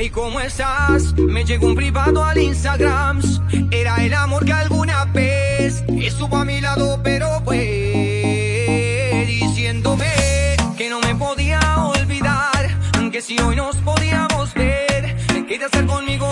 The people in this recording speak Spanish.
Hey, ¿cómo estás? Me llegó un privado al Instagram. Era el amor que alguna vez estuvo a mi lado, pero fue diciéndome que no me podía olvidar. Que si hoy nos podíamos ver, quería estar conmigo.